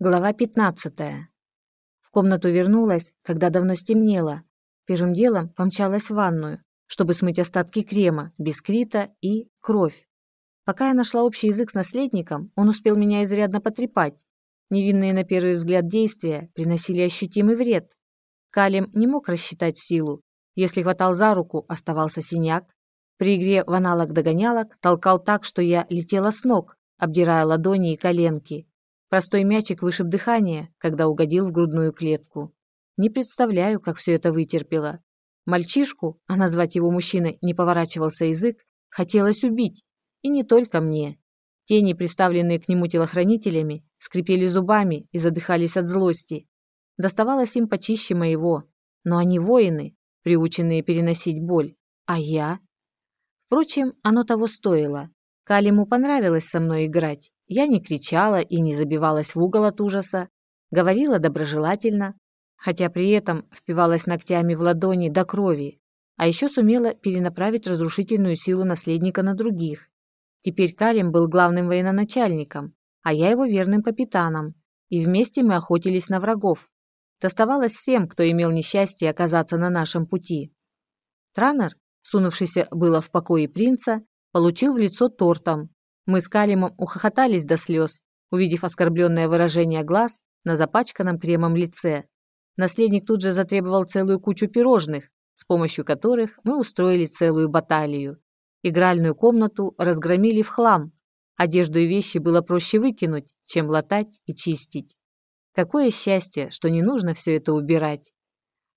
Глава 15. В комнату вернулась, когда давно стемнело. Первым делом помчалась в ванную, чтобы смыть остатки крема, бисквита и кровь. Пока я нашла общий язык с наследником, он успел меня изрядно потрепать. Невинные на первый взгляд действия приносили ощутимый вред. Калим не мог рассчитать силу. Если хватал за руку, оставался синяк. При игре в аналог-догонялок толкал так, что я летела с ног, обдирая ладони и коленки. Простой мячик вышиб дыхание, когда угодил в грудную клетку. Не представляю, как все это вытерпела. Мальчишку, а назвать его мужчиной не поворачивался язык, хотелось убить. И не только мне. Тени, приставленные к нему телохранителями, скрипели зубами и задыхались от злости. Доставалось им почище моего. Но они воины, приученные переносить боль. А я? Впрочем, оно того стоило. Калиму понравилось со мной играть. Я не кричала и не забивалась в угол от ужаса, говорила доброжелательно, хотя при этом впивалась ногтями в ладони до крови, а еще сумела перенаправить разрушительную силу наследника на других. Теперь Калим был главным военачальником, а я его верным капитаном, и вместе мы охотились на врагов. Доставалось всем, кто имел несчастье оказаться на нашем пути. Транер, сунувшийся было в покое принца, получил в лицо тортом, мы с Калимом ухохотались до слез, увидев оскорбленное выражение глаз на запачканном кремом лице. Наследник тут же затребовал целую кучу пирожных, с помощью которых мы устроили целую баталию. Игральную комнату разгромили в хлам. Одежду и вещи было проще выкинуть, чем латать и чистить. Какое счастье, что не нужно все это убирать.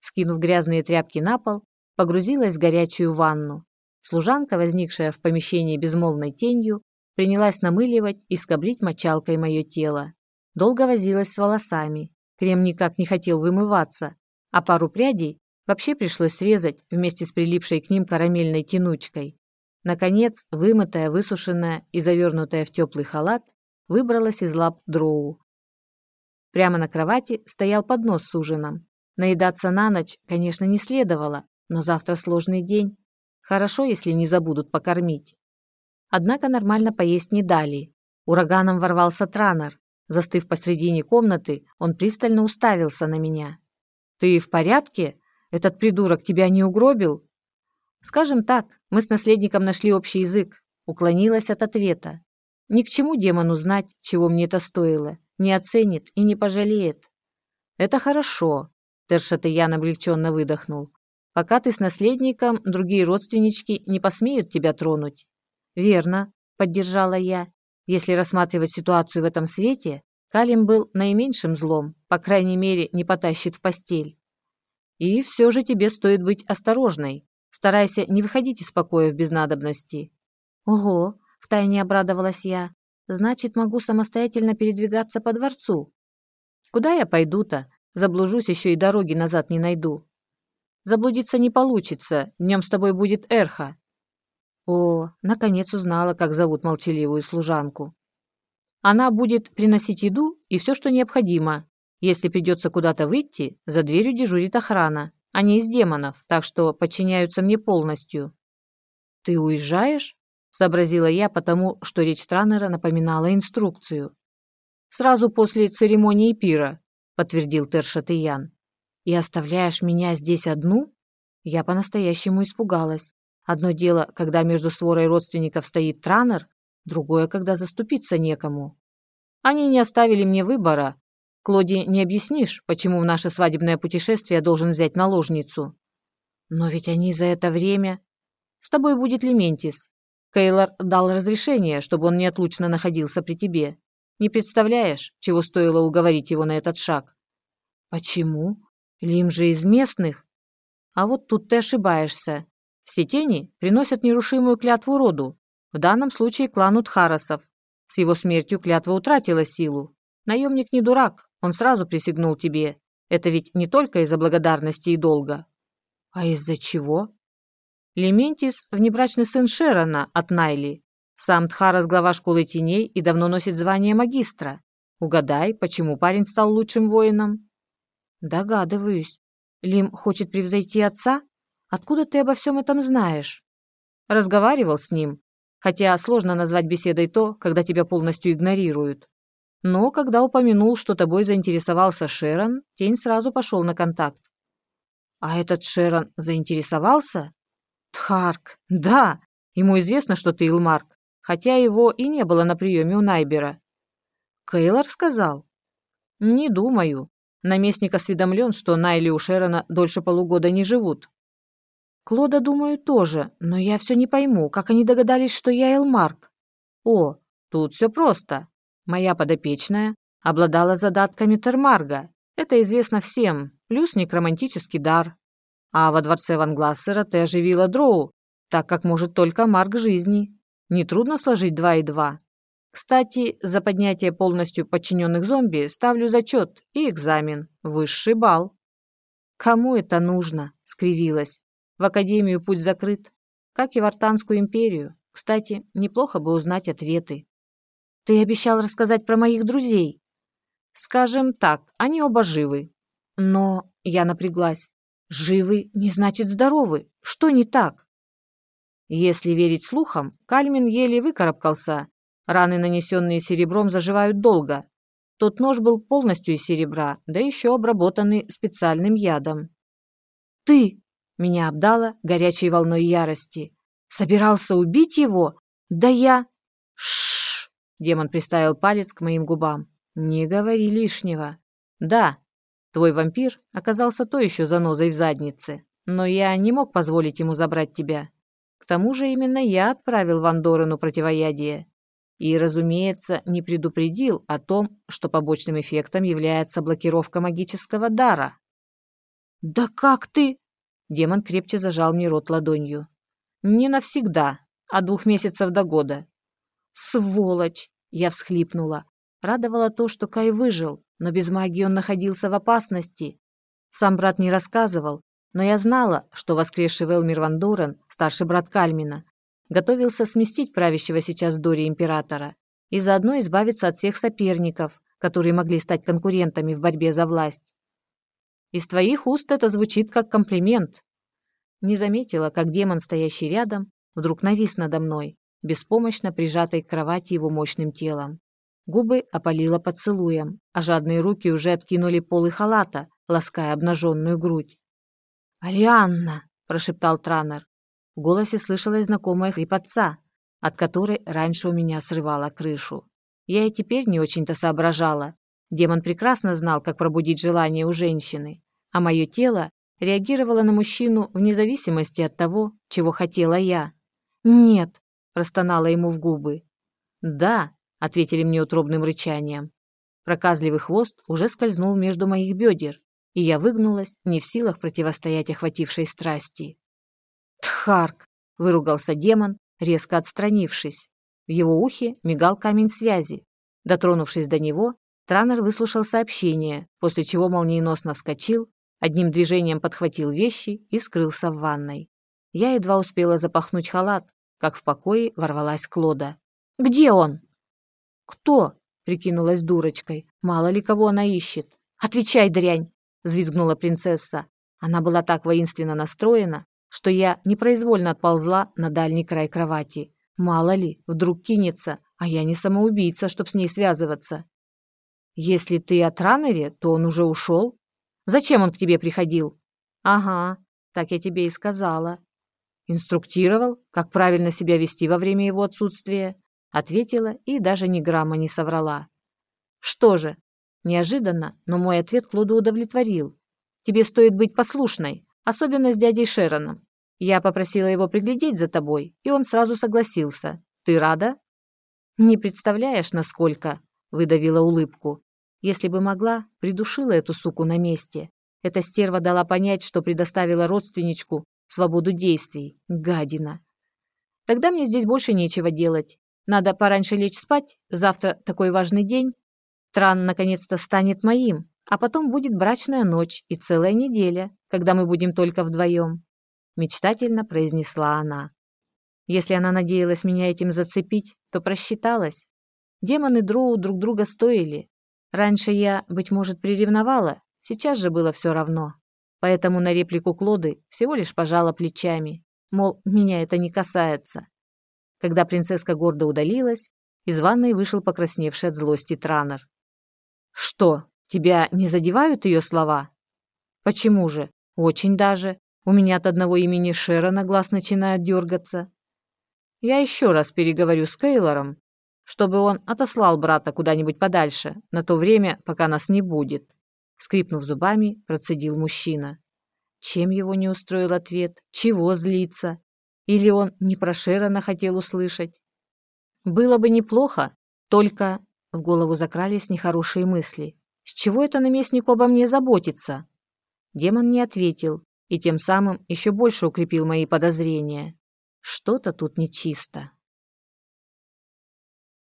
Скинув грязные тряпки на пол, погрузилась в горячую ванну. Служанка, возникшая в помещении безмолвной тенью, Принялась намыливать и скоблить мочалкой мое тело. Долго возилась с волосами. Крем никак не хотел вымываться, а пару прядей вообще пришлось срезать вместе с прилипшей к ним карамельной тянучкой. Наконец, вымытая, высушенная и завернутая в теплый халат, выбралась из лап дроу. Прямо на кровати стоял поднос с ужином. Наедаться на ночь, конечно, не следовало, но завтра сложный день. Хорошо, если не забудут покормить. Однако нормально поесть не дали. Ураганом ворвался Транер. Застыв посредине комнаты, он пристально уставился на меня. «Ты в порядке? Этот придурок тебя не угробил?» «Скажем так, мы с наследником нашли общий язык», уклонилась от ответа. «Ни к чему демону знать, чего мне это стоило. Не оценит и не пожалеет». «Это хорошо», – Тершатаян облегченно выдохнул. «Пока ты с наследником, другие родственнички не посмеют тебя тронуть. «Верно», – поддержала я. Если рассматривать ситуацию в этом свете, Калим был наименьшим злом, по крайней мере, не потащит в постель. И все же тебе стоит быть осторожной. Старайся не выходить из покоя без надобности. Ого, втайне обрадовалась я. Значит, могу самостоятельно передвигаться по дворцу. Куда я пойду-то? Заблужусь еще и дороги назад не найду. Заблудиться не получится, днем с тобой будет Эрха. О, наконец узнала, как зовут молчаливую служанку. Она будет приносить еду и все, что необходимо. Если придется куда-то выйти, за дверью дежурит охрана. Они из демонов, так что подчиняются мне полностью. «Ты уезжаешь?» – сообразила я, потому что речь Транера напоминала инструкцию. «Сразу после церемонии пира», – подтвердил Тершатыян. «И оставляешь меня здесь одну?» Я по-настоящему испугалась. Одно дело, когда между сворой родственников стоит транер, другое, когда заступиться некому. Они не оставили мне выбора. Клоди не объяснишь, почему в наше свадебное путешествие должен взять наложницу. Но ведь они за это время... С тобой будет Лементис. Кейлор дал разрешение, чтобы он неотлучно находился при тебе. Не представляешь, чего стоило уговорить его на этот шаг? Почему? Лим же из местных. А вот тут ты ошибаешься. Все тени приносят нерушимую клятву роду, в данном случае клану Тхарасов. С его смертью клятва утратила силу. Наемник не дурак, он сразу присягнул тебе. Это ведь не только из-за благодарности и долга. А из-за чего? Лементис – внебрачный сын Шерона от Найли. Сам Тхарас – глава школы теней и давно носит звание магистра. Угадай, почему парень стал лучшим воином? Догадываюсь. Лим хочет превзойти отца? Откуда ты обо всем этом знаешь? Разговаривал с ним, хотя сложно назвать беседой то, когда тебя полностью игнорируют. Но когда упомянул, что тобой заинтересовался Шерон, тень сразу пошел на контакт. А этот Шерон заинтересовался? Тхарк, да, ему известно, что ты Илмарк, хотя его и не было на приеме у Найбера. Кейлор сказал? Не думаю. Наместник осведомлен, что Найли у Шерона дольше полугода не живут. Клода, думаю, тоже, но я все не пойму, как они догадались, что я Элмарк. О, тут все просто. Моя подопечная обладала задатками Термарга. Это известно всем, плюс некромантический дар. А во дворце Ван Глассера ты оживила Дроу, так как может только Марк жизни. Нетрудно сложить два и два. Кстати, за поднятие полностью подчиненных зомби ставлю зачет и экзамен. Высший балл. «Кому это нужно?» — скривилась. «В Академию путь закрыт, как и в Артанскую империю. Кстати, неплохо бы узнать ответы». «Ты обещал рассказать про моих друзей». «Скажем так, они оба живы». «Но...» — я напряглась. «Живы не значит здоровы. Что не так?» Если верить слухам, Кальмин еле выкарабкался Раны, нанесенные серебром, заживают долго. Тот нож был полностью из серебра, да еще обработанный специальным ядом. «Ты!» — меня обдала горячей волной ярости. «Собирался убить его? Да я...» Шш! демон приставил палец к моим губам. «Не говори лишнего. Да, твой вампир оказался то еще занозой в заднице, но я не мог позволить ему забрать тебя. К тому же именно я отправил Ван Дорену противоядие. И, разумеется, не предупредил о том, что побочным эффектом является блокировка магического дара. «Да как ты?» Демон крепче зажал мне рот ладонью. «Не навсегда, а двух месяцев до года». «Сволочь!» Я всхлипнула. Радовало то, что Кай выжил, но без магии он находился в опасности. Сам брат не рассказывал, но я знала, что воскресший Велмир Ван Дорен, старший брат Кальмина, готовился сместить правящего сейчас Дори императора и заодно избавиться от всех соперников, которые могли стать конкурентами в борьбе за власть. Из твоих уст это звучит как комплимент. Не заметила, как демон, стоящий рядом, вдруг навис надо мной, беспомощно прижатой к кровати его мощным телом. Губы опалило поцелуем, а жадные руки уже откинули полы халата, лаская обнаженную грудь. «Алианна!» – прошептал Транер. В голосе слышалась знакомая хрипотца, от которой раньше у меня срывала крышу. Я и теперь не очень-то соображала. Демон прекрасно знал, как пробудить желание у женщины, а мое тело реагировало на мужчину вне зависимости от того, чего хотела я. «Нет», – простонала ему в губы. «Да», – ответили мне утробным рычанием. Проказливый хвост уже скользнул между моих бедер, и я выгнулась, не в силах противостоять охватившей страсти. «Тхарк!» – выругался демон, резко отстранившись. В его ухе мигал камень связи. Дотронувшись до него, Транер выслушал сообщение, после чего молниеносно вскочил, одним движением подхватил вещи и скрылся в ванной. Я едва успела запахнуть халат, как в покое ворвалась Клода. «Где он?» «Кто?» – прикинулась дурочкой. «Мало ли кого она ищет». «Отвечай, дрянь!» – взвизгнула принцесса. Она была так воинственно настроена, что я непроизвольно отползла на дальний край кровати. Мало ли, вдруг кинется, а я не самоубийца, чтоб с ней связываться. Если ты о Транере, то он уже ушел. Зачем он к тебе приходил? Ага, так я тебе и сказала. Инструктировал, как правильно себя вести во время его отсутствия. Ответила и даже ни грамма не соврала. Что же, неожиданно, но мой ответ Клоду удовлетворил. Тебе стоит быть послушной, Особенно с дядей Шероном. Я попросила его приглядеть за тобой, и он сразу согласился. Ты рада? Не представляешь, насколько, выдавила улыбку. Если бы могла, придушила эту суку на месте. Эта стерва дала понять, что предоставила родственничку свободу действий. Гадина. Тогда мне здесь больше нечего делать. Надо пораньше лечь спать, завтра такой важный день. Тран наконец-то станет моим, а потом будет брачная ночь и целая неделя, когда мы будем только вдвоем», — мечтательно произнесла она. Если она надеялась меня этим зацепить, то просчиталась. Демоны Дроу друг друга стоили. Раньше я, быть может, приревновала, сейчас же было все равно. Поэтому на реплику Клоды всего лишь пожала плечами, мол, меня это не касается. Когда принцесска гордо удалилась, из ванной вышел покрасневший от злости Транер. Что, тебя не задевают ее слова? Почему же? Очень даже. У меня от одного имени Шерона глаз начинает дергаться. Я еще раз переговорю с Кейлором, чтобы он отослал брата куда-нибудь подальше, на то время, пока нас не будет. Скрипнув зубами, процедил мужчина. Чем его не устроил ответ? Чего злиться? Или он не про Шерона хотел услышать? Было бы неплохо, только в голову закрались нехорошие мысли. С чего это наместнику обо мне заботиться? Демон не ответил и тем самым еще больше укрепил мои подозрения. Что-то тут нечисто.